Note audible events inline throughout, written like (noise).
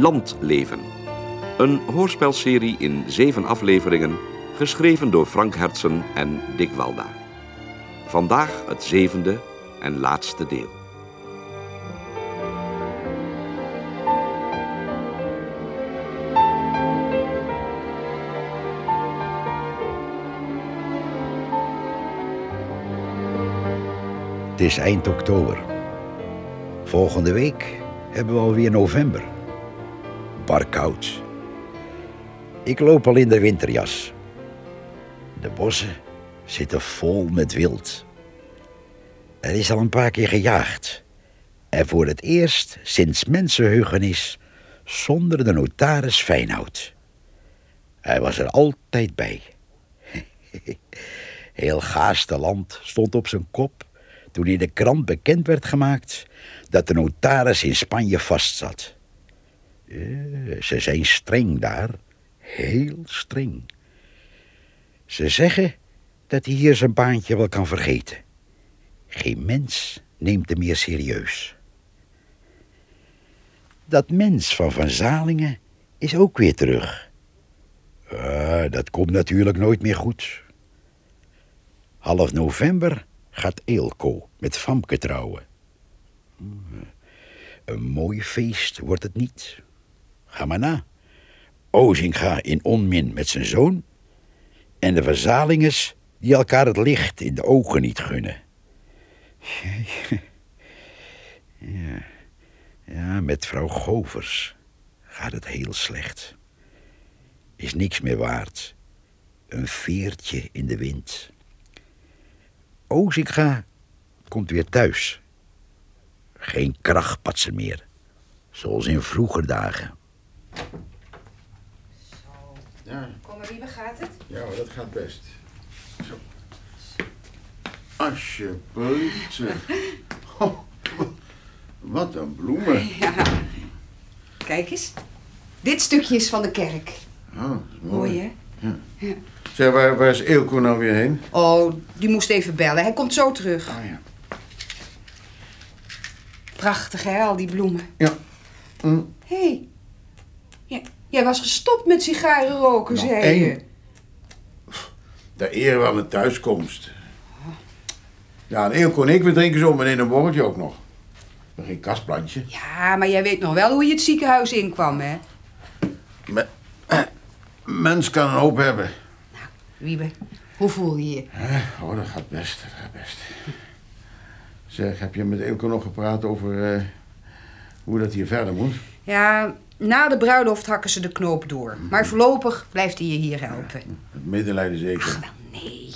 Landleven. Een hoorspelserie in zeven afleveringen, geschreven door Frank Hertsen en Dick Walda. Vandaag het zevende en laatste deel. Het is eind oktober. Volgende week hebben we alweer november. Bar koud. Ik loop al in de winterjas. De bossen zitten vol met wild. Er is al een paar keer gejaagd. En voor het eerst sinds mensenheugenis zonder de notaris Feinhout. Hij was er altijd bij. (laughs) Heel Gaasterland stond op zijn kop toen in de krant bekend werd gemaakt dat de notaris in Spanje vastzat. Eh, ze zijn streng daar, heel streng. Ze zeggen dat hij hier zijn baantje wel kan vergeten. Geen mens neemt hem meer serieus. Dat mens van Van Zalingen is ook weer terug. Ah, dat komt natuurlijk nooit meer goed. Half november gaat Eelco met Famke trouwen. Een mooi feest wordt het niet. Ga maar na. Ozinga in onmin met zijn zoon... en de Verzalinges die elkaar het licht in de ogen niet gunnen. (laughs) Ja, ja met vrouw Govers gaat het heel slecht. Is niks meer waard. Een veertje in de wind. Ozinga komt weer thuis. Geen krachtpatsen meer. Zoals in vroeger dagen. Ja, Kom maar, wie gaat het? ja hoor, dat gaat best. Zo. Alsjeblieft. zeg. (laughs) Oh, wat een bloemen. (laughs) Ja. Kijk eens. Dit stukje is van de kerk. Oh, Mooi, hè? Zeg, waar, waar is Eelco nou weer heen? Oh, die moest even bellen. Hij komt zo terug. Ah ja. Prachtig, hè, al die bloemen. Ja. Hm. Hé. Hey. Ja, jij was gestopt met sigaren roken, Nog zei één. je. De eer van mijn thuiskomst. Ja, en Eelco en ik, we drinken zo meteen een borreltje ook nog. Geen kastplantje. Ja, maar jij weet nog wel hoe je het ziekenhuis inkwam, hè? Me- eh, Mens kan een hoop hebben. Wiebe, hoe voel je je? Eh, Oh, dat gaat best, dat gaat best. Zeg, heb je met Eelco nog gepraat over eh, hoe dat hier verder moet? Ja, na de bruiloft hakken ze de knoop door. Maar voorlopig blijft hij je hier helpen. Het medelijden zeker. Ach, wel nee.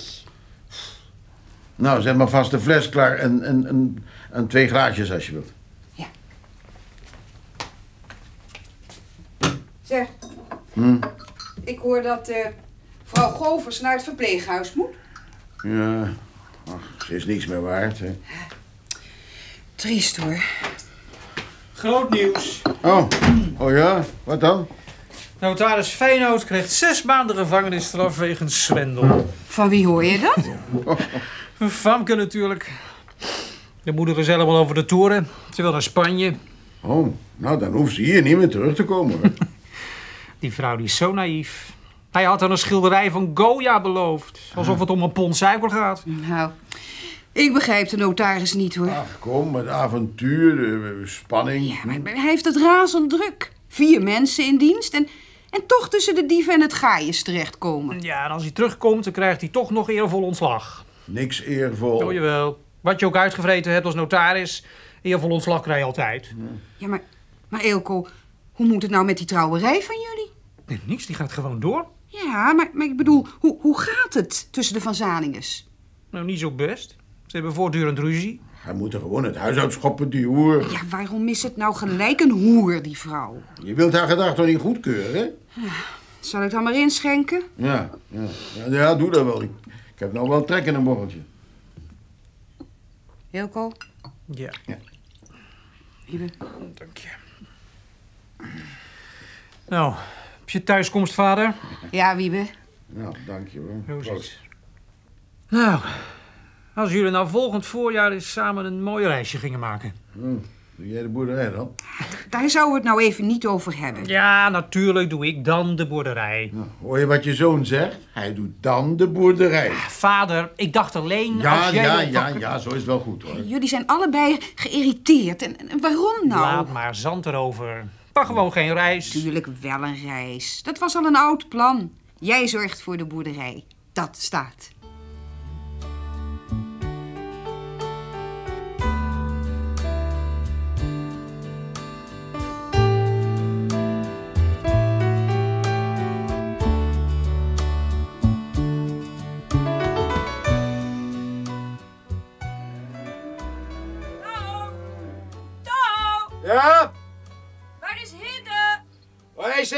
Nou, zet maar vast de fles klaar en, en, en, en twee glaasjes als je wilt. Zeg, Hm? ik hoor dat eh, vrouw Govers naar het verpleeghuis moet. Ja, ach, ze is niks meer waard. Hè. Triest hoor. Groot nieuws. Oh, oh ja? Wat dan? Notaris Feyenoord krijgt zes maanden gevangenisstraf wegens zwendel. Van wie hoor je dat? (laughs) Famke natuurlijk. De moeder is helemaal over de toren. Ze wil naar Spanje. Oh, nou dan hoeft ze hier niet meer terug te komen. hoor. (laughs) Die vrouw die is zo naïef. Hij had haar een schilderij van Goya beloofd. Alsof het om een pond suiker gaat. Nou, ik begrijp de notaris niet hoor. Ach, kom, het avontuur, de eh, spanning. Ja, maar hij heeft het razend druk. Vier mensen in dienst en, en toch tussen de dieven en het gaaiers terechtkomen. Ja, en als hij terugkomt, dan krijgt hij toch nog eervol ontslag. Niks eervol. Oh jawel. Wat je ook uitgevreten hebt als notaris, eervol ontslag krijg je altijd. Ja, maar, maar Eelco, hoe moet het nou met die trouwerij van jullie? Nee, niks, die gaat gewoon door. Ja, maar, maar ik bedoel, hoe, hoe gaat het tussen de Van Zalinges? Nou, niet zo best. Ze hebben voortdurend ruzie. Hij moet er gewoon het huis uitschoppen, die hoer. Ja, waarom is het nou gelijk een hoer, die vrouw? Je wilt haar gedrag toch niet goedkeuren, hè? Zal ik dan maar inschenken? Ja, ja, ja, ja, doe dat wel. Ik, ik heb nou wel trek in een borreltje. Eelco, Ja, Wiebe. dank je. Nou, op je thuiskomst, vader? Ja, Wiebe. Nou, dank je het. Nou, als jullie nou volgend voorjaar eens samen een mooi reisje gingen maken. Hm. Doe jij de boerderij dan? Daar zouden we het nou even niet over hebben. Ja, natuurlijk doe ik dan de boerderij. Nou, hoor je wat je zoon zegt? Hij doet dan de boerderij. Vader, ik dacht alleen Ja, als jij... ja, ja, ja, zo is het wel goed hoor. Jullie zijn allebei geïrriteerd. En, en waarom nou? Laat maar zand erover. Maar gewoon geen reis. Tuurlijk wel een reis. Dat was al een oud plan. Jij zorgt voor de boerderij. Dat staat.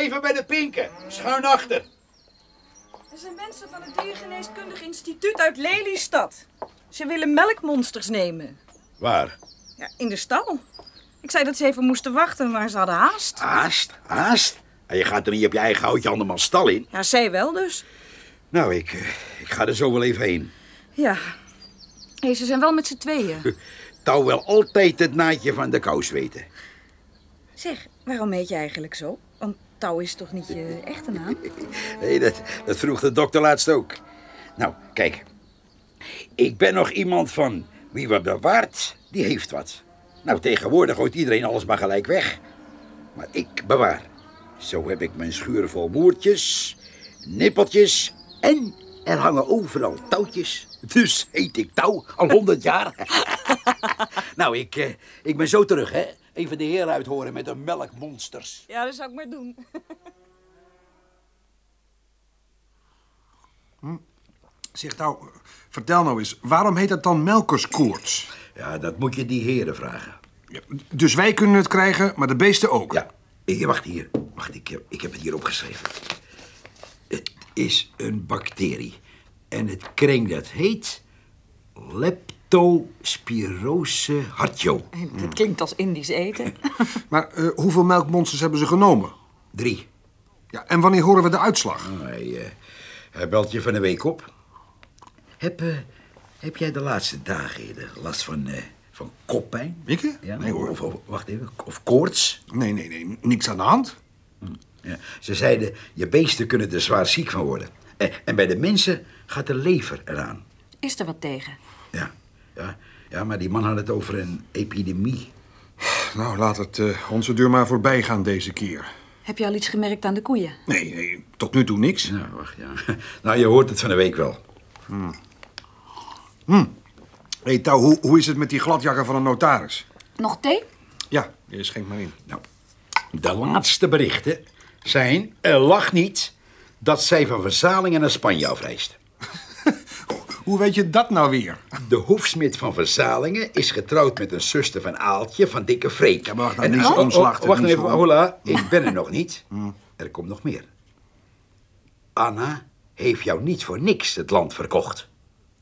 Even bij de pinken. Schuin achter. Er zijn mensen van het Diergeneeskundig Instituut uit Lelystad. Ze willen melkmonsters nemen. Waar? Ja, in de stal. Ik zei dat ze even moesten wachten, maar ze hadden haast. Haast, haast. En je gaat er niet op je eigen houtje andermans stal in. Ja, zij wel dus. Nou, ik, eh, ik ga er zo wel even heen. Ja. Hé, ze zijn wel met z'n tweeën. (laughs) Touw wel altijd het naadje van de kous weten. Zeg, waarom heet je eigenlijk zo? Want Touw is toch niet je echte naam? (laughs) Nee, dat, dat vroeg de dokter laatst ook. Nou, kijk. Ik ben nog iemand van wie wat bewaart, die heeft wat. Nou, tegenwoordig gooit iedereen alles maar gelijk weg. Maar ik bewaar. Zo heb ik mijn schuur vol moertjes, nippeltjes en er hangen overal touwtjes. Dus heet ik touw al honderd jaar. (laughs) nou, ik, eh, ik ben zo terug, hè. Even de heer uithoren met de melkmonsters. Ja, dat zou ik maar doen. Zeg nou, vertel nou eens, waarom heet dat dan melkerskoorts? Ja, dat moet je die heren vragen. Ja, Dus wij kunnen het krijgen, maar de beesten ook? Ja, ik, wacht hier. Wacht, ik, heb- ik heb het hier opgeschreven. Het is een bacterie. En het kring dat heet Leptospirose hartjo. Dat klinkt als Indisch eten. (laughs) Maar eh, hoeveel melkmonsters hebben ze genomen? Drie. Ja, en wanneer horen we de uitslag? Hij, eh, hij belt je van de week op. Heb, eh, heb jij de laatste dagen last van, eh, van koppijn? Ik? Ja, Nee hoor. Of, of- wacht even, of koorts? Nee, nee, nee, niks aan de hand. Ja, ze zeiden, je beesten kunnen er zwaar ziek van worden. En, en bij de mensen gaat de lever eraan. Is er wat tegen? Ja, ja, ja, maar die man had het over een epidemie. Nou, laat het eh, onze deur maar voorbij gaan deze keer. Heb je al iets gemerkt aan de koeien? Nee, nee, tot nu toe niks. Nou, wacht, ja. (laughs) Nou, je hoort het van de week wel. Hé, hey, hoe, hoe is het met die gladjakker van een notaris? Nog thee? Ja, je schenkt maar in. Nou, de laatste berichten zijn, er lag niet, dat zij van Verzalingen naar Spanje afreist. Hoe weet je dat nou weer? De hoefsmid van Verzalingen is getrouwd met een zuster van Aaltje van Dikke Freek. Ja, maar wacht En- zo oh, oh, omslachtig, Wacht even, hola, ik ben er nog niet. Er komt nog meer. Anna heeft jou niet voor niks het land verkocht.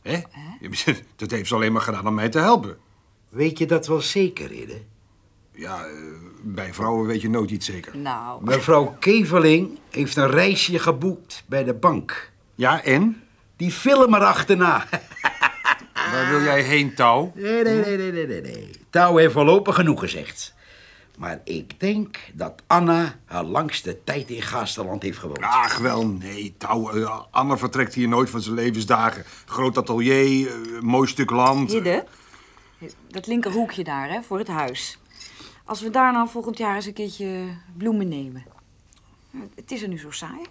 Hè? (laughs) Dat heeft ze alleen maar gedaan om mij te helpen. Weet je dat wel zeker, Ridder? Ja, eh, bij vrouwen weet je nooit iets zeker. Nou. Mevrouw Keveling heeft een reisje geboekt bij de bank. Ja, en? Die film erachterna. (laughs) Waar wil jij heen, Touw? Nee, nee, nee, nee, nee, nee, nee. Touw heeft voorlopig genoeg gezegd. Maar ik denk dat Anna haar langste tijd in Gaasterland heeft gewoond. Ach, wel, nee, Touw. eh, Anne vertrekt hier nooit van zijn levensdagen. Groot atelier, eh, mooi stuk land. Hidde, dat linkerhoekje daar, hè, voor het huis. Als we daar nou volgend jaar eens een keertje bloemen nemen. Het is er nu zo saai.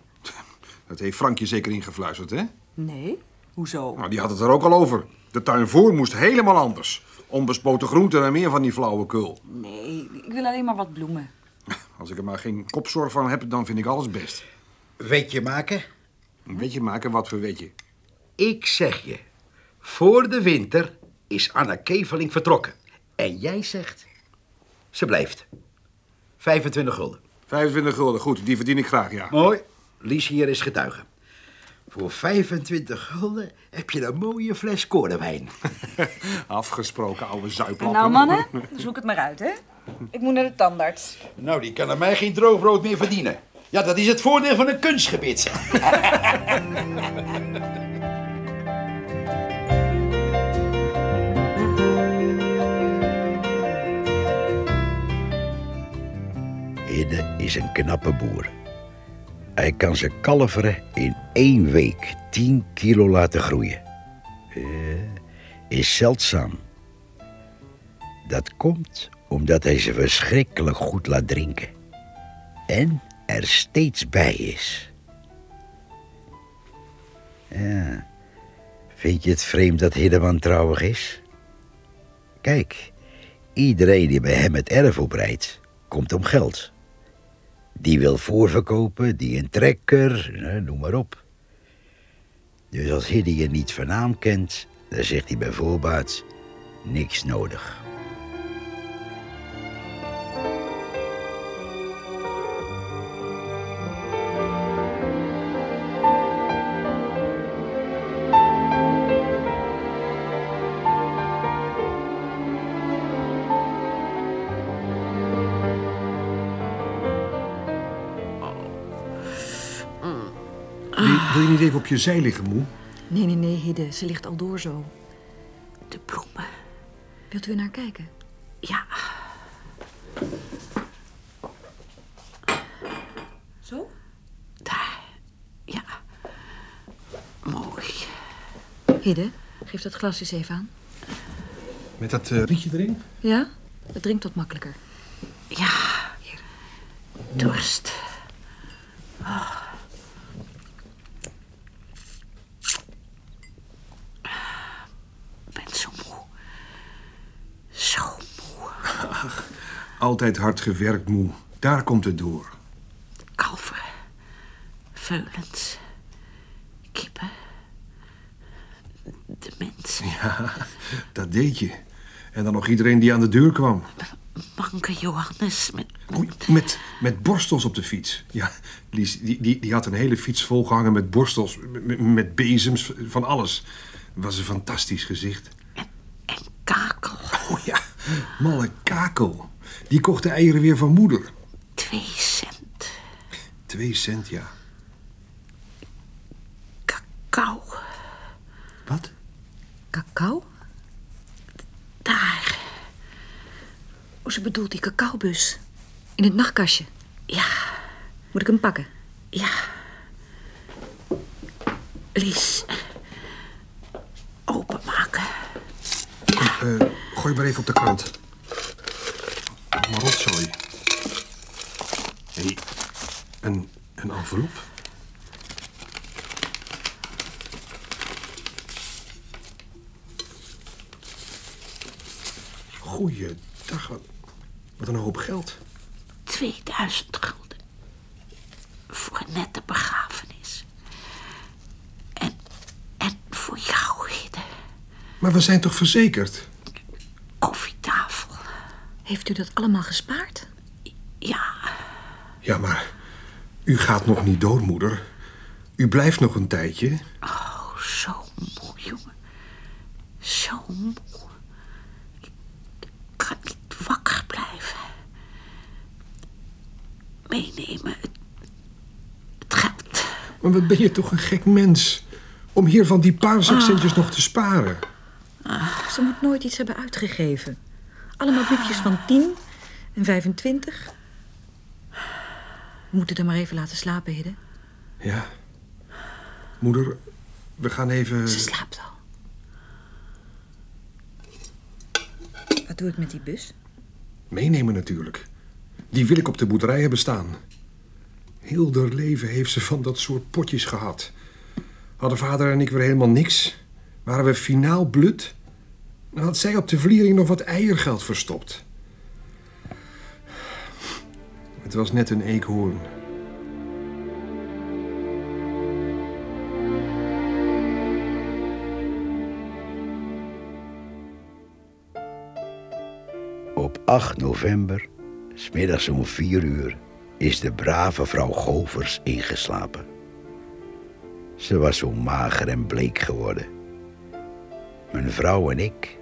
Dat heeft Frankje zeker ingefluisterd, hè? Nee, hoezo? Nou, die had het er ook al over. De tuin voor moest helemaal anders. Onbespoten groenten en meer van die flauwekul. Nee, ik wil alleen maar wat bloemen. (laughs) Als ik er maar geen kopzorg van heb, dan vind ik alles best. Weet je maken? Een beetje maken wat voor weet je. Ik zeg je, voor de winter is Anna Keveling vertrokken. En jij zegt, ze blijft. 25 gulden. 25 gulden, goed, die verdien ik graag, ja. Mooi. Lies hier is getuige. Voor 25 gulden heb je een mooie fles korenwijn. (laughs) Afgesproken, oude zuiplap. Nou, mannen, zoek het maar uit, hè. Ik moet naar de tandarts. Nou, die kan aan mij geen droogbrood meer verdienen. Ja, dat is het voordeel van een kunstgebit. Hidde (laughs) is een knappe boer. Hij kan zijn kalveren in één week 10 kilo laten groeien. Eh, is zeldzaam. Dat komt omdat hij ze verschrikkelijk goed laat drinken. En er steeds bij is. Ja, vind je het vreemd dat Hidde wantrouwig is? Kijk, iedereen die bij hem het erf oprijdt, komt om geld. Die wil voorverkopen, die een trekker, noem maar op. Dus als Hidde je niet van naam kent, dan zegt hij bij voorbaat niks nodig. Je zij liggen, moe? Nee, nee, nee, Hidde. Ze ligt al door zo. De bloemen. Wilt u naar kijken? Ja. Zo? Daar. Ja. Mooi. Hidde, geef dat glas eens even aan. Met dat eh, rietje erin? Ja? Het drinkt wat makkelijker. Ja. Hier. Dorst. Ik ben zo moe. Zo moe. Altijd hard gewerkt, moe. Daar komt het door. Kalveren. Veulens. Kippen. De mensen. Ja, dat deed je. En dan nog iedereen die aan de deur kwam. Manke Johannes met... Oei, met, met borstels op de fiets. Ja, Lies, die, die, die had een hele fiets volgehangen met borstels, met, met bezems, van alles. Was een fantastisch gezicht. En kakel. Oh ja, malle kakel. Die kocht de eieren weer van moeder. Twee cent. Twee cent, ja. Cacao. Wat? Cacao? Daar. Oh, ze bedoelt die cacaobus. In het nachtkastje. Ja. Moet ik hem pakken? Ja. Lies. Openmaken. Eh, gooi maar even op de krant. Maar rotzooi. Hé, hey, een, een envelop. Goeiedag, wat, wat een hoop geld. 2000 gulden. Voor een nette begrafenis. En, en voor jou, Hidde. Maar we zijn toch verzekerd? Heeft u dat allemaal gespaard? Ja. Ja, maar u gaat nog niet dood, moeder. U blijft nog een tijdje. Oh, zo moe, jongen. Zo moe. Ik kan niet wakker blijven. Meenemen het, het geld. Maar wat ben je toch een gek mens. Om hier van die paar zakcentjes nog te sparen. Ze moet nooit iets hebben uitgegeven. Allemaal briefjes van 10 en 25. We moeten er maar even laten slapen, Hidde. Ja. Moeder, we gaan even... Ze slaapt al. Wat doe ik met die bus? Meenemen natuurlijk. Die wil ik op de boerderij hebben staan. Heel haar leven heeft ze van dat soort potjes gehad. Hadden vader en ik weer helemaal niks. Waren we finaal blut. Dan had zij op de vliering nog wat eiergeld verstopt. Het was net een eekhoorn. Op 8 november, smiddags om 4 uur, is de brave vrouw Govers ingeslapen. Ze was zo mager en bleek geworden. Mijn vrouw en ik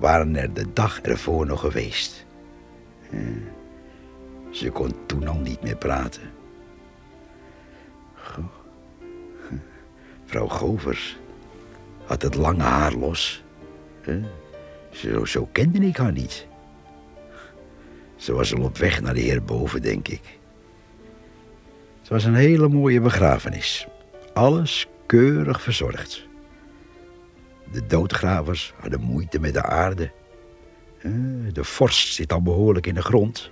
waren er de dag ervoor nog geweest. Eh, Ze kon toen al niet meer praten. Goh. Vrouw Govers had het lange haar los. Zo, zo kende ik haar niet. Ze was al op weg naar de heer boven, denk ik. Het was een hele mooie begrafenis. Alles keurig verzorgd. De doodgravers hadden moeite met de aarde. Eh, De vorst zit al behoorlijk in de grond.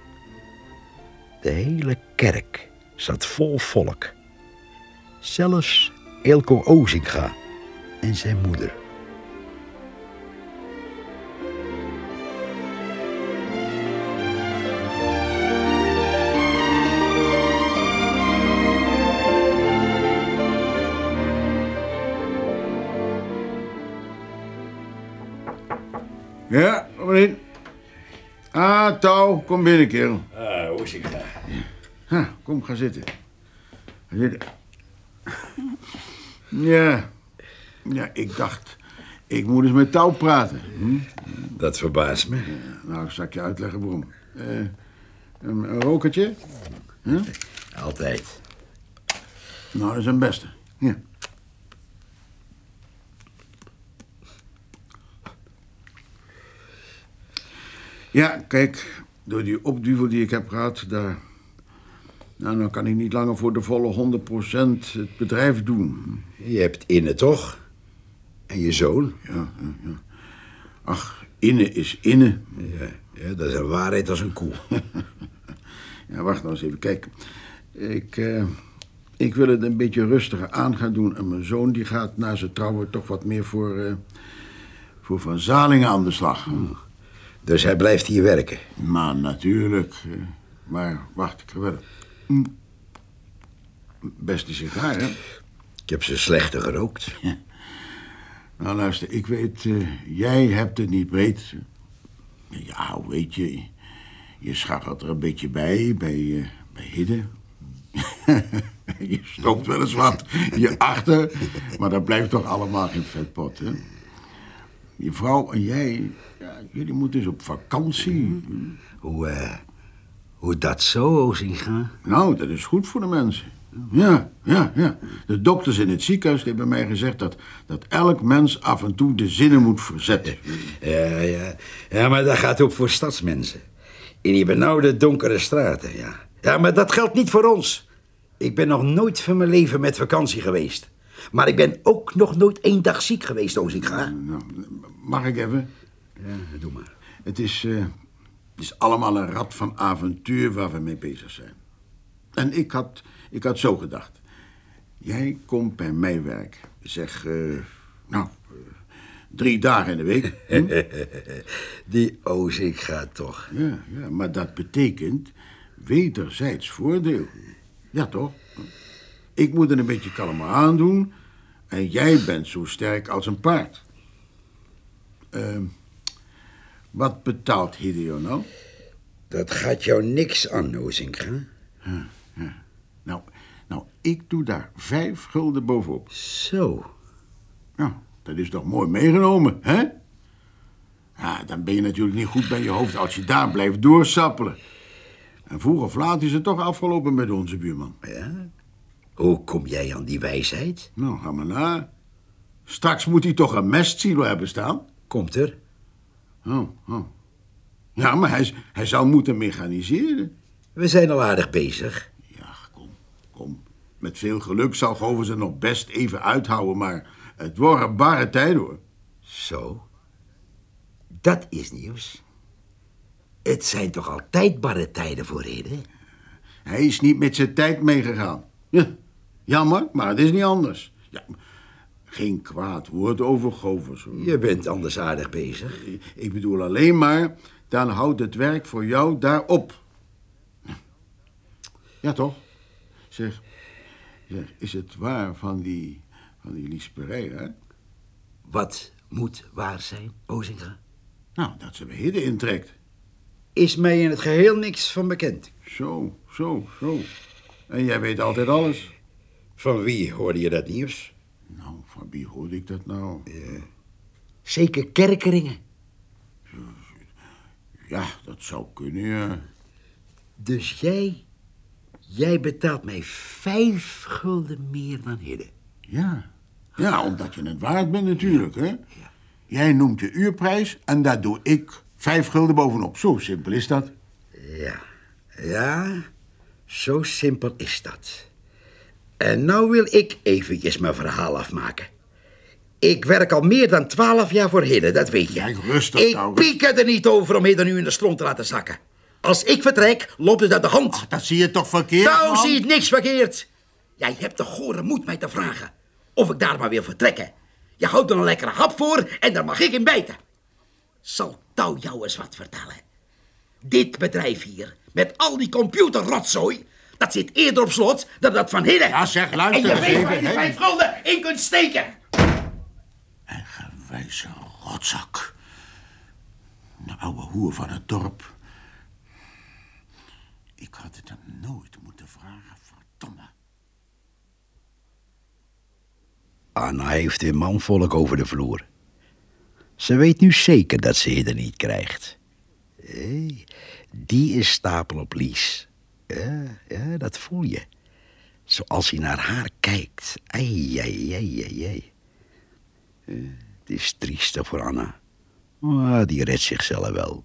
De hele kerk zat vol volk. Zelfs Elko Ozinga en zijn moeder. Touw, kom binnen, kerel. Ah, Ozinga. Ha, kom, ga zitten. Ga zitten. Ja. Ja, ik dacht, ik moet eens met Touw praten. Hm? Dat verbaast me. Nou, ik zal ik je uitleggen waarom. Eh, een, een rokertje? Huh? Altijd. Nou, dat is een beste. Ja. Ja, kijk, door die opduvel die ik heb gehad, daar... Nou, dan kan ik niet langer voor de volle 100% het bedrijf doen. Je hebt Inne toch? En je zoon? Ja, ja, ja. Ach, inne is inne. Ja, ja, dat is een waarheid als een koe. (laughs) Ja, wacht nou eens even. Kijk, ik, eh, ik wil het een beetje rustiger aan gaan doen. En mijn zoon die gaat na zijn trouwen toch wat meer voor, eh, voor Van Zalingen aan de slag. Dus hij blijft hier werken. Maar natuurlijk. eh, maar wacht, ik. Hm. Beste sigaar, hè? Ik heb ze slechter gerookt. Nou, luister, ik weet, eh, jij hebt het niet breed. Ja, weet je, je scharrelt er een beetje bij, bij, eh, bij Hidde. (laughs) je stopt wel eens wat je achter, maar dat blijft toch allemaal geen vetpot, hè? Je vrouw en jij, ja, jullie moeten eens op vakantie. Hoe, eh, hoe dat zo, Ozinga? Nou, dat is goed voor de mensen. Ja, ja, ja. De dokters in het ziekenhuis hebben mij gezegd dat, dat elk mens af en toe de zinnen moet verzetten. Ja, ja. Ja, maar dat gaat ook voor stadsmensen. In die benauwde, donkere straten, ja. Ja, maar dat geldt niet voor ons. Ik ben nog nooit van mijn leven met vakantie geweest. Maar ik ben ook nog nooit één dag ziek geweest, Ozinga. Nou, mag ik even? Ja, doe maar. Het is, eh, het is allemaal een rad van avontuur waar we mee bezig zijn. En ik had, ik had zo gedacht. Jij komt bij mij werk. Zeg, eh, nou, eh, drie dagen in de week. (laughs) hm? Die Ozinga toch. Ja, ja, maar dat betekent wederzijds voordeel. Ja, toch? Ik moet er een beetje kalmer aandoen. En jij bent zo sterk als een paard. Ehm, wat betaalt Hideo nou? Dat gaat jou niks aan, Ozinga. Nou, nou, ik doe daar vijf gulden bovenop. Zo. Nou, dat is toch mooi meegenomen, hè? Ja, dan ben je natuurlijk niet goed bij je hoofd als je daar blijft doorsappelen. En vroeg of laat is het toch afgelopen met onze buurman. Ja? Hoe kom jij aan die wijsheid? Nou, ga maar na. Straks moet hij toch een mestsilo hebben staan? Komt er? Oh, oh. Ja, maar hij, hij zou moeten mechaniseren. We zijn al aardig bezig. Ja, kom, kom. Met veel geluk zal Goven ze nog best even uithouden, maar het worden barre tijden, hoor. Zo. Dat is nieuws. Het zijn toch altijd barre tijden voor Hidde? Hij is niet met zijn tijd meegegaan. Ja, jammer, maar het is niet anders. Ja, geen kwaad woord over Govers. hoor. Je bent anders aardig bezig. Ik bedoel alleen maar, dan houdt het werk voor jou daar op. Ja, toch? Zeg, zeg is het waar van die, van die Lies Pereira? Wat moet waar zijn, Ozinga? Nou, dat ze Hidde intrekt. Is mij in het geheel niks van bekend. Zo, zo, zo. En jij weet altijd alles. Van wie hoorde je dat nieuws? Van wie hoorde ik dat nou? Zeker kerkeringen. Ja, dat zou kunnen, ja. Dus jij, jij betaalt mij vijf gulden meer dan Hidde. Ja. Ja, omdat je het waard bent natuurlijk, hè? Jij noemt je uurprijs en daar doe ik vijf gulden bovenop. Zo simpel is dat. Ja, Ja, zo simpel is dat. En nou wil ik eventjes mijn verhaal afmaken. Ik werk al meer dan twaalf jaar voor Hidden, dat weet je. Kijk, rustig, ik Taurus. piek er niet over om Hidden nu in de stront te laten zakken. Als ik vertrek, loopt het uit de hand. Dat zie je toch verkeerd, nou man? zie je niks verkeerd. Jij hebt de gore moed mij te vragen of ik daar maar wil vertrekken. Je houdt er een lekkere hap voor en daar mag ik in bijten. Zal Touw jou eens wat vertellen? Dit bedrijf hier, met al die computerrotzooi, dat zit eerder op slot dan dat van Hidden. Ja, zeg, luister En je weet even, waar je vijf gulden in kunt steken. Wijze rotzak. De oude hoer van het dorp. Ik had het hem nooit moeten vragen, verdomme. Anna heeft een manvolk over de vloer. Ze weet nu zeker dat ze Hidden niet krijgt. Hé, die is stapel op Lies. Ja, ja, dat voel je. Zoals hij naar haar kijkt. Ai, ai, ai, ai. Eh, Het is triestig voor Anna. Die redt zichzelf wel.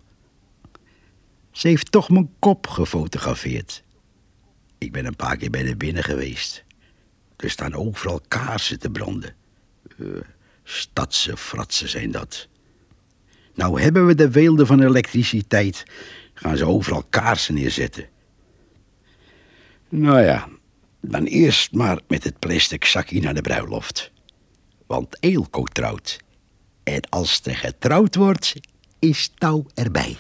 Ze heeft toch mijn kop gefotografeerd. Ik ben een paar keer bij de binnen geweest. Er staan overal kaarsen te branden. Eh, stadse fratsen zijn dat. Nou hebben we de weelde van elektriciteit. Gaan ze overal kaarsen neerzetten. Nou ja, dan eerst maar met het plastic zakje naar de bruiloft. Want Eelco trouwt. En als er getrouwd wordt, is touw erbij.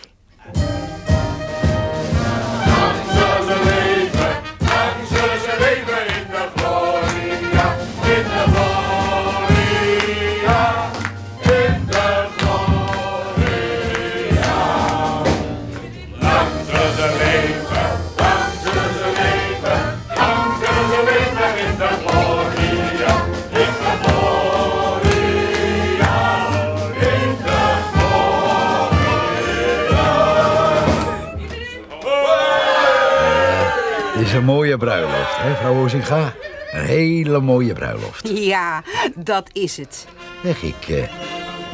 Mooie bruiloft, hè, vrouw Ozinga? Een hele mooie bruiloft. Ja, dat is het. Zeg, ik, eh,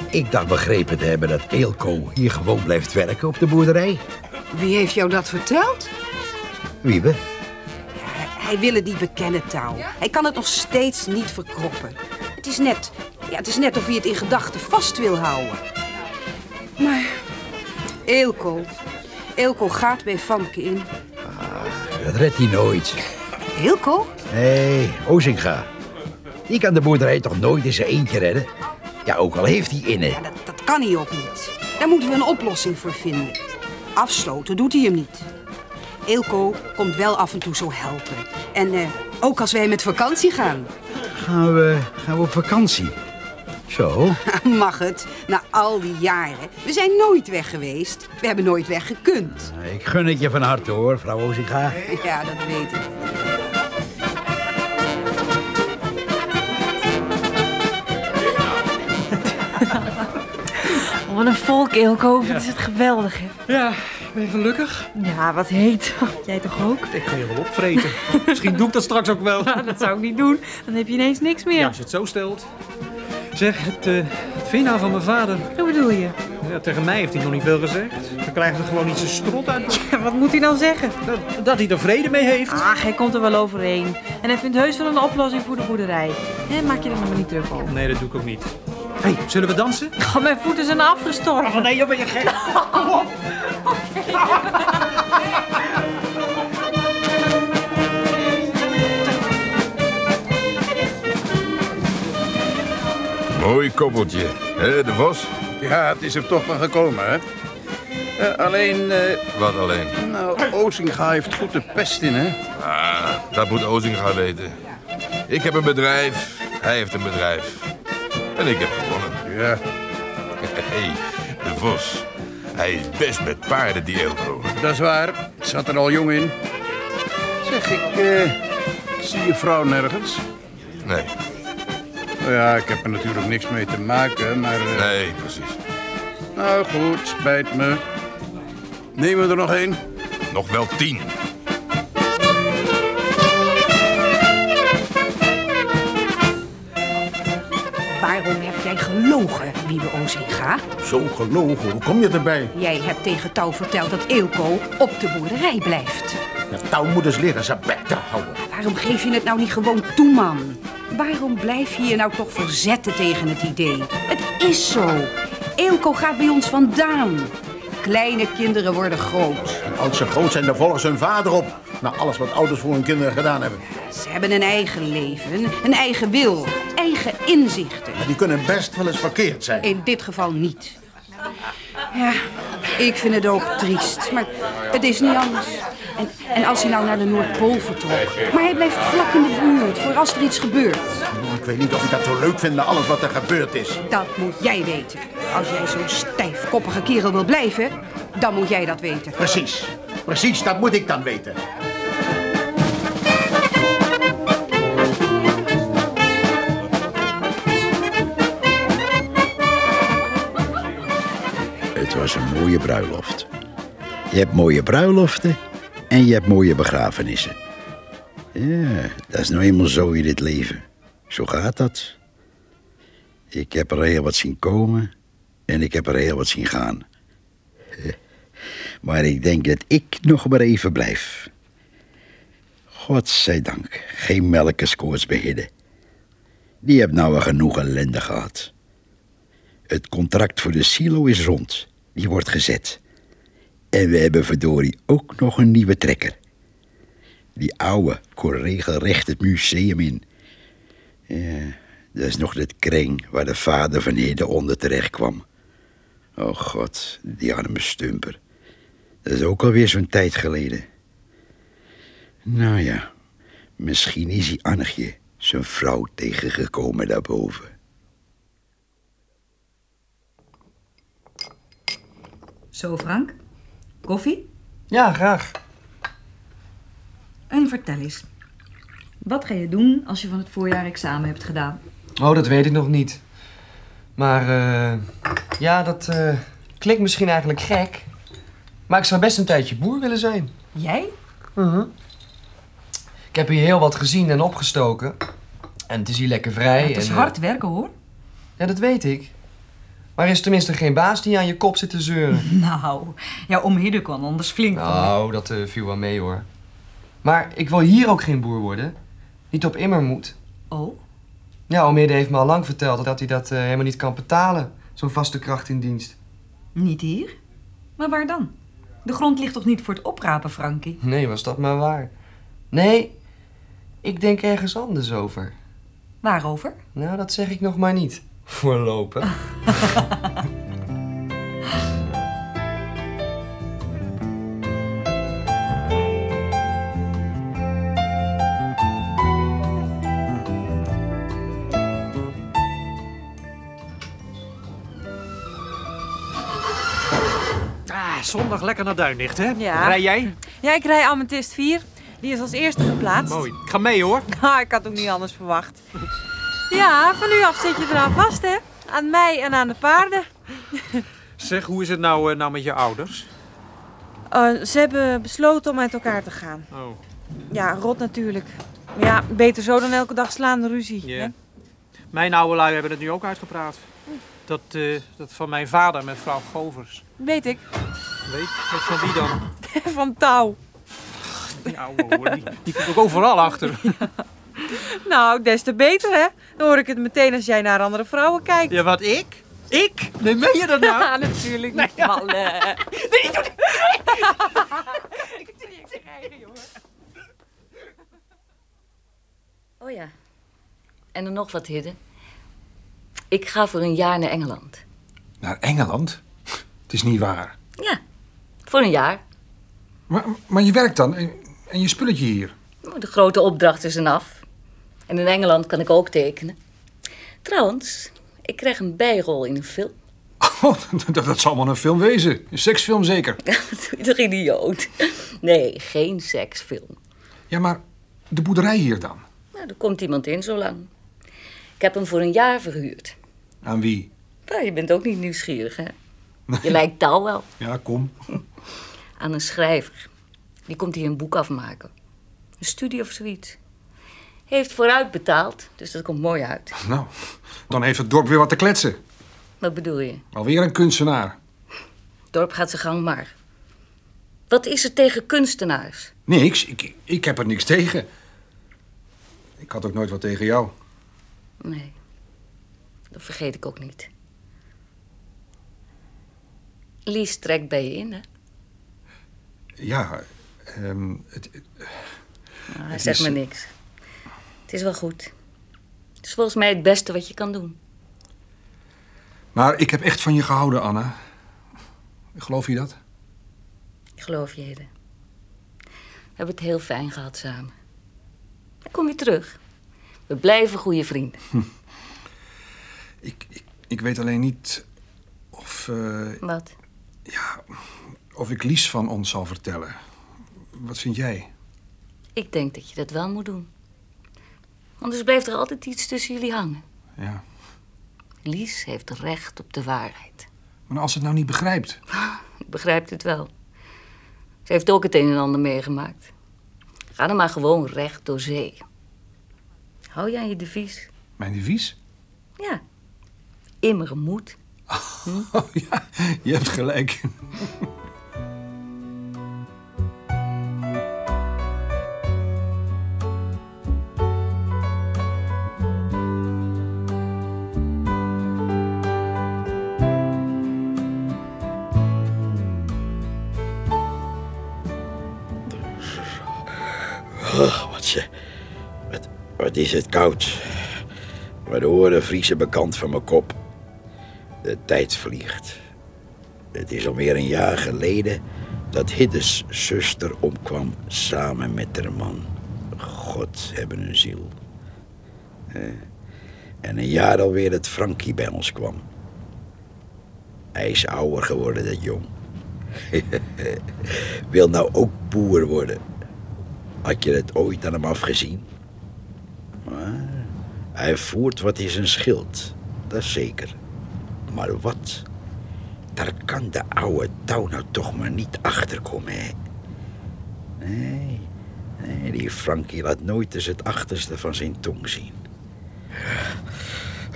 ik dacht begrepen te hebben dat Eelco hier gewoon blijft werken op de boerderij. Wie heeft jou dat verteld? Wiebe? Hij wil het niet bekennen, Touw. Hij kan het nog steeds niet verkroppen. Het is net, ja, het is net of hij het in gedachten vast wil houden. Maar Eelco, Eelco gaat bij Famke in. Dat redt hij nooit. Eelco? Nee, Ozinga. Die kan de boerderij toch nooit in zijn eentje redden? Ja, ook al heeft hij inne. Ja, dat, dat kan hij ook niet. Daar moeten we een oplossing voor vinden. Afsloten doet hij hem niet. Eelco komt wel af en toe zo helpen. En eh, ook als wij met vakantie gaan. Gaan we, gaan we op vakantie? Zo? (laughs) Mag het, na al die jaren. We zijn nooit weg geweest. We hebben nooit weg gekund. Ik gun het je van harte hoor, vrouw Ozinga. (laughs) Ja, dat weet ik. Oh, (laughs) wat een volk, Eelco. Wat is het geweldig, hè? Ja, ben je gelukkig? Ja, wat heet. Jij toch ook? Ik kan je wel opvreten. Misschien doe ik dat straks ook wel. dat zou ik niet doen. Dan heb je ineens niks meer. Ja, als je het zo stelt. Zeg, het, eh het vinna van mijn vader. Hoe bedoel je? Ja, tegen mij heeft hij nog niet veel gezegd. Dan krijgt er gewoon niet zijn strot uit. (laughs) Ja, wat moet hij dan zeggen? Dat, dat hij er vrede mee heeft. Ach, hij komt er wel overheen. En hij vindt heus wel een oplossing voor de boerderij. Hè, maak je er maar niet druk over. Nee, dat doe ik ook niet. Hé, hey, zullen we dansen? (laughs) Oh, mijn voeten zijn afgestorven. Oh nee, joh, ben je gek? (laughs) Kom op. Mooi koppeltje, hè, de Vos? Ja, het is er toch van gekomen, hè? Eh, alleen, eh, Wat alleen? nou, Ozinga heeft goed de pest in, hè? Ah, dat moet Ozinga weten. Ik heb een bedrijf, hij heeft een bedrijf. En ik heb gewonnen. Ja, (laughs) Hé, de Vos. Hij is best met paarden, die Eelco. dat is waar. Het zat er al jong in. Zeg, ik eh, zie je vrouw nergens. Nee, ja, ik heb er natuurlijk niks mee te maken, maar... eh, nee, precies. Nou goed, spijt me. Nemen we er nog één? Nog wel tien. Waarom heb jij gelogen, Wiebe Ozinga? Zo gelogen, hoe kom je erbij? Jij hebt tegen Touw verteld dat Eelco op de boerderij blijft. De touw moet eens leren zijn bek te houden. Waarom geef je het nou niet gewoon toe, man? Waarom blijf je je nou toch verzetten tegen het idee? Het is zo. Eelco gaat bij ons vandaan. Kleine kinderen worden groot. En als ze groot zijn, dan volgen ze hun vader op. Na alles wat ouders voor hun kinderen gedaan hebben. Ze hebben een eigen leven, een eigen wil, eigen inzichten. Maar die kunnen best wel eens verkeerd zijn. In dit geval niet. Ja, ik vind het ook triest, maar het is niet anders. En, en als hij nou naar de Noordpool vertrok. Maar hij blijft vlak in de buurt voor als er iets gebeurt. Ik weet niet of ik dat zo leuk vind na alles wat er gebeurd is. Dat moet jij weten. Als jij zo'n stijfkoppige kerel wil blijven, dan moet jij dat weten. Precies, precies, dat moet ik dan weten. Het was een mooie bruiloft. Je hebt mooie bruiloften en je hebt mooie begrafenissen. Ja, dat is nou eenmaal zo in dit leven. Zo gaat dat. Ik heb er heel wat zien komen en ik heb er heel wat zien gaan. (laughs) Maar ik denk dat ik nog maar even blijf. Godzijdank, geen Hidde. Die heeft nou wel genoeg ellende gehad. Het contract voor de silo is rond. Die wordt gezet. En we hebben verdorie ook nog een nieuwe trekker. Die oude kon regelrecht het museum in. Ja, dat is nog dat kring waar de vader van Hidde onder terecht kwam. Oh god, die arme stumper. Dat is ook alweer zo'n tijd geleden. Nou ja, misschien is hij Annetje, zijn vrouw, tegengekomen daarboven. Zo, Frank? Koffie? Ja, graag. En vertel eens. Wat ga je doen als je van het voorjaar examen hebt gedaan? Oh, dat weet ik nog niet. Maar eh, ja, dat eh, klinkt misschien eigenlijk gek. Maar ik zou best een tijdje boer willen zijn. Jij? Mhm. Ik heb hier heel wat gezien en opgestoken. En het is hier lekker vrij. het is en, eh, hard werken, hoor. Ja, dat weet ik. Maar er is tenminste geen baas die aan je kop zit te zeuren. (laughs) Nou, jouw oom Hidde kan anders flink van. Nou, dat eh, viel wel mee hoor. Maar ik wil hier ook geen boer worden. Niet op Immermoed. Oh? Ja, oom Hidde heeft me al lang verteld dat hij dat eh, helemaal niet kan betalen. Zo'n vaste kracht in dienst. Niet hier? Maar waar dan? De grond ligt toch niet voor het oprapen, Frankie? Nee, was dat maar waar. Nee, ik denk ergens anders over. Waarover? Nou, dat zeg ik nog maar niet. Voorlopig. Ah, zondag lekker naar Duinlicht, hè? Ja. Rij jij? Ja, ik rij Amethyst 4. Die is als eerste geplaatst. Mooi. Ik ga mee, hoor. (laughs) Ah, ik had ook niet anders verwacht. Ja, van nu af zit je eraan vast, hè? Aan mij en aan de paarden. Zeg, hoe is het nou, eh, nou met je ouders? Uh, ze hebben besloten om uit elkaar te gaan. Oh, Ja, rot natuurlijk. Maar ja, beter zo dan elke dag slaande ruzie. ja. hè? Mijn oude lui hebben het nu ook uitgepraat. Dat, eh, dat van mijn vader met vrouw Govers. Weet ik. Weet wat van wie dan? (laughs) Van touw. Die ouwe hoor, die, die komt ook overal achter. (laughs) (laughs) Nou, des te beter, hè? Dan hoor ik het meteen als jij naar andere vrouwen kijkt. Ja, wat ik? Ik? Nee, meen je dat nou? (laughs) Ja, natuurlijk niet, malle. (laughs) Nee, doe Oh ja. En er nog wat, Hidde. Ik ga voor een jaar naar Engeland. Naar Engeland? Het is niet waar. Ja, voor een jaar. Maar, maar je werkt dan en, en je spulletje hier. De grote opdracht is een af. En in Engeland kan ik ook tekenen. Trouwens, ik krijg een bijrol in een film. Oh, (laughs) dat, dat zal wel een film wezen. Een seksfilm zeker. Wat doe je toch idioot? Nee, geen seksfilm. Ja, maar de boerderij hier dan? Nou, er komt iemand in zo lang. Ik heb hem voor een jaar verhuurd. Aan wie? Nou, je bent ook niet nieuwsgierig, hè? (laughs) Je lijkt taal wel. Ja, kom. Aan een schrijver. Die komt hier een boek afmaken. Een studie of zoiets. Heeft vooruit betaald, dus dat komt mooi uit. Nou, dan heeft het dorp weer wat te kletsen. Wat bedoel je? Alweer een kunstenaar. Het dorp gaat zijn gang maar. Wat is er tegen kunstenaars? Niks, ik, ik heb er niks tegen. Ik had ook nooit wat tegen jou. Nee, dat vergeet ik ook niet. Lies trekt bij je in, hè? Ja, ehm, het, Nou, Het zeg is- maar niks. Het is wel goed. Het is volgens mij het beste wat je kan doen. maar ik heb echt van je gehouden, Anna. Geloof je dat? Ik geloof je, Hidde. We hebben het heel fijn gehad samen. Dan kom je terug. We blijven goede vrienden. Ik weet alleen niet of, eh, Wat? of ik Lies van ons zal vertellen. Wat vind jij? Ik denk dat je dat wel moet doen. Anders blijft er altijd iets tussen jullie hangen. Ja. Lies heeft recht op de waarheid. Maar als ze het nou niet begrijpt. (laughs) Ik begrijp het wel. Ze heeft ook het een en ander meegemaakt. Ga dan maar gewoon recht door zee. Hou je aan je devies? Mijn devies? Ja. Immere moed. (laughs) Je hebt gelijk. Wat, wat, is het koud. Wat de oren vriezen bekant van mijn kop. De tijd vliegt. Het is al meer een jaar geleden dat Hiddes zuster omkwam samen met haar man. God hebben een ziel. Eh, En een jaar alweer dat Frankie bij ons kwam. Hij is ouder geworden dan jong. (laughs) Wil nou ook boer worden. Had je het ooit aan hem afgezien? Maar hij voert wat in zijn schild, dat is zeker. Maar wat? Daar kan de oude touw nou toch maar niet achterkomen, hè? Nee, nee, die Frankie laat nooit eens het achterste van zijn tong zien.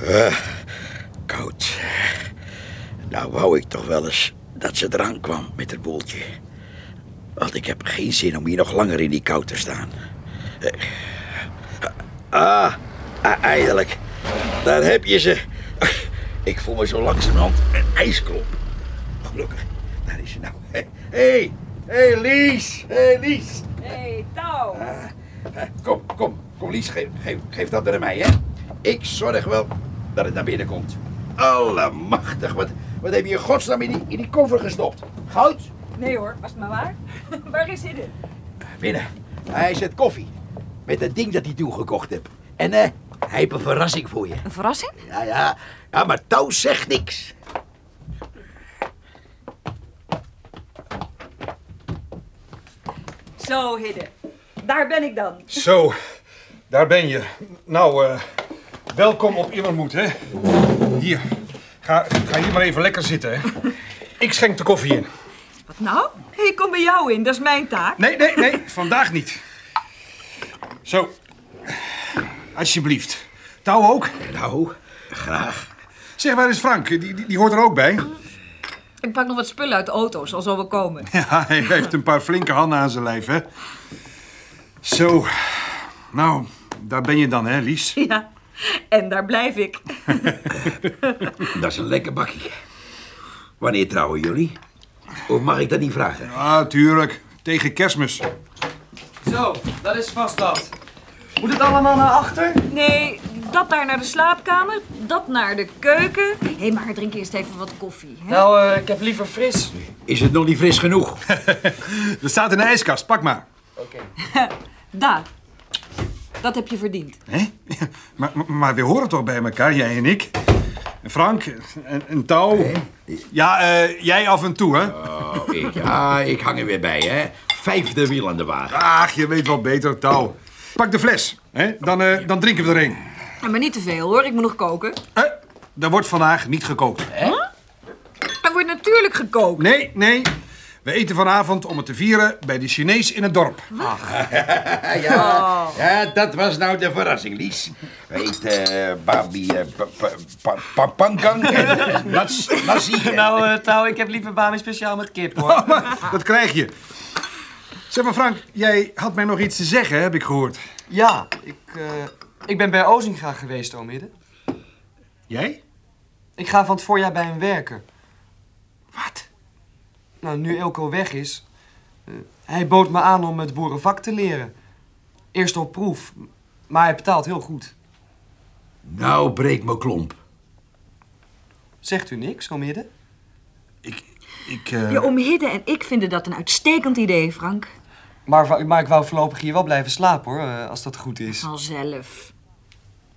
Ah, koud. Nou wou ik toch wel eens dat ze eraan kwam met het boeltje. Want ik heb geen zin om hier nog langer in die kou te staan. Eh, Ah, ah, eindelijk. Daar heb je ze. Ik voel me zo langzamerhand een ijsklop. Gelukkig, daar is ze nou. Hé, hey, hey, Lies. Hé, hey, Lies. hey, touw. Kom, kom, kom, Lies. Geef, geef, geef dat er aan mij, hè. Ik zorg wel dat het naar binnen komt. Allemachtig, wat, wat heb je in godsnaam in die, in die koffer gestopt? Goud? Nee hoor, was het maar waar. (laughs) waar is Hidde? Binnen. Hij zet koffie. Met het ding dat hij toegekocht heeft. En eh, hij heeft een verrassing voor je. Een verrassing? Ja, ja. Ja, maar Touw zegt niks. Zo, Hidde. Daar ben ik dan. Zo, daar ben je. Nou, eh, welkom op Immermoed, hè. Hier, ga, ga hier maar even lekker zitten, hè. Ik schenk de koffie in. Wat nou? Ik kom bij jou in, dat is mijn taak. Nee, nee, nee, vandaag niet. Zo, alsjeblieft. Touw ook? Nou, graag. Zeg, waar is Frank? Die, die, die hoort er ook bij. Ik pak nog wat spullen uit de auto, zal zo wel komen. Ja, hij heeft een paar flinke handen aan zijn lijf, hè. Zo, nou, daar ben je dan, hè, Lies? (laughs) Ja, en daar blijf ik. (laughs) Dat is een lekker bakje. Wanneer trouwen jullie? Of mag ik dat niet vragen? Ja, tuurlijk. Tegen kerstmis. Zo, dat is vast dat. Moet het allemaal naar achter? Nee, dat daar naar de slaapkamer, dat naar de keuken. Hé, hey, maar drink eerst even wat koffie. Hè? Nou, eh, ik heb liever fris. Is het nog niet fris genoeg? (laughs) Er staat in de ijskast, pak maar. (laughs) Daar. Dat heb je verdiend. Hè? Maar, maar- maar we horen toch bij elkaar, jij en ik? En Frank en, en Touw. Ja, eh, jij af en toe, hè? Oh, ik, ja, ik hang er weer bij, hè. Vijfde wiel aan de wagen. Ach, je weet wel beter, Touw. Pak de fles, hè? Dan, eh, dan drinken we er een. Ja, maar niet te veel hoor, ik moet nog koken. Er wordt vandaag niet gekookt. Er wordt natuurlijk gekookt. Nee, nee. We eten vanavond om het te vieren bij de Chinees in het dorp. (laughs) ja, ja, dat was nou de verrassing, Lies. We eten eh, babi uh, pa- pa- en (laughs) nas, nasi. nou, eh Touw, ik heb liever bami speciaal met kip, hoor. (laughs) Dat krijg je. Zeg maar Frank, jij had mij nog iets te zeggen, heb ik gehoord. Ja, ik, eh, ik ben bij Ozinga geweest, oom Hidde. Jij? Ik ga van het voorjaar bij hem werken. Wat? Nou, nu Elko weg is... eh, hij bood me aan om het boerenvak te leren. Eerst op proef, maar hij betaalt heel goed. Nou, breek me klomp. Zegt u niks, oom Hidde? Ik, eh, Je oom Hidde en ik vinden dat een uitstekend idee, Frank. Maar, ik wou voorlopig hier wel blijven slapen, hoor, eh, als dat goed is. Vanzelf.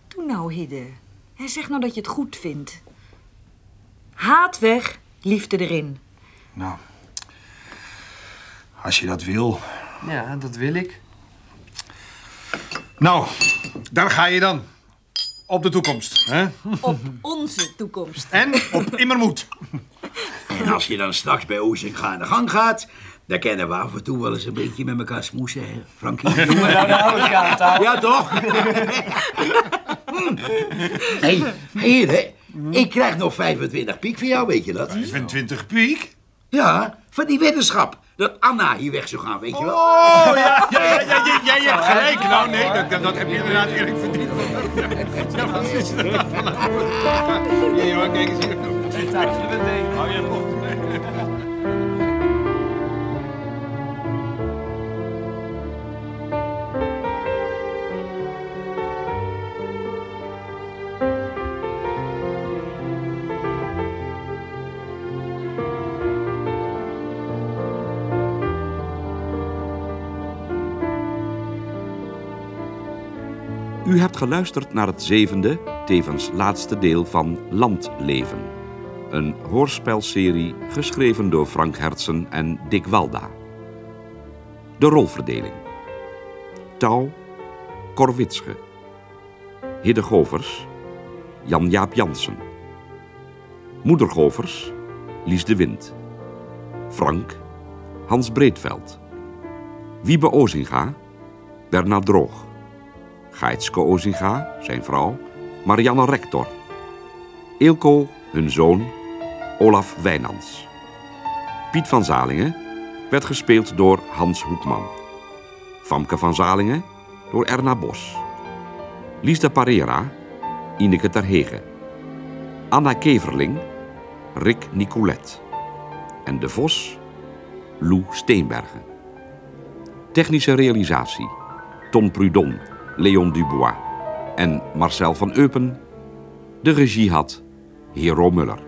Doe nou, Hidde. Hij zegt nou dat je het goed vindt. Haat weg, liefde erin. Nou, als je dat wil. Ja, dat wil ik. Nou, daar ga je dan. Op de toekomst, hè? Op onze toekomst. En op immermoed. En als je dan straks bij Ozinga aan de gang gaat... dan kennen we af en toe wel eens een beetje met elkaar smoesen, hè, Frankie? Nou, aan, Touw. Ja, toch? Hé, hey, hier, hè. Ik krijg nog 25 piek van jou, weet je dat? 25 piek? Ja, van die wetenschap. Dat Anna hier weg zou gaan, weet je wel? Oh, ja, ja, ja, ja, ja, jij hebt gelijk. Nou, nee, dat, dat, dat heb je inderdaad eerlijk verdiend. Ja, wat is vanavond? Ja, joh, kijk eens hier. Hou je mond. U hebt geluisterd naar het zevende, tevens laatste deel van Landleven. Een hoorspelserie geschreven door Frank Hertzen en Dick Walda. De rolverdeling. Touw, Korwitsche. Hidde Govers, Jan-Jaap Jansen. Moeder Govers, Lies de Wind. Frank, Hans Breedveld. Wiebe Ozinga, Bernard Droog. Geitske Ozinga, zijn vrouw, Marianne Rector. Eelco, hun zoon, Olaf Wijnands. Piet van Zalingen werd gespeeld door Hans Hoekman. Famke van Zalingen door Erna Bos. Liesda Parera, Ineke Terhege. Anna Keverling, Rick Nicolet. En De Vos, Lou Steenbergen. Technische realisatie, Ton Prudon, Leon Dubois en Marcel van Eupen. De regie had Hero Muller.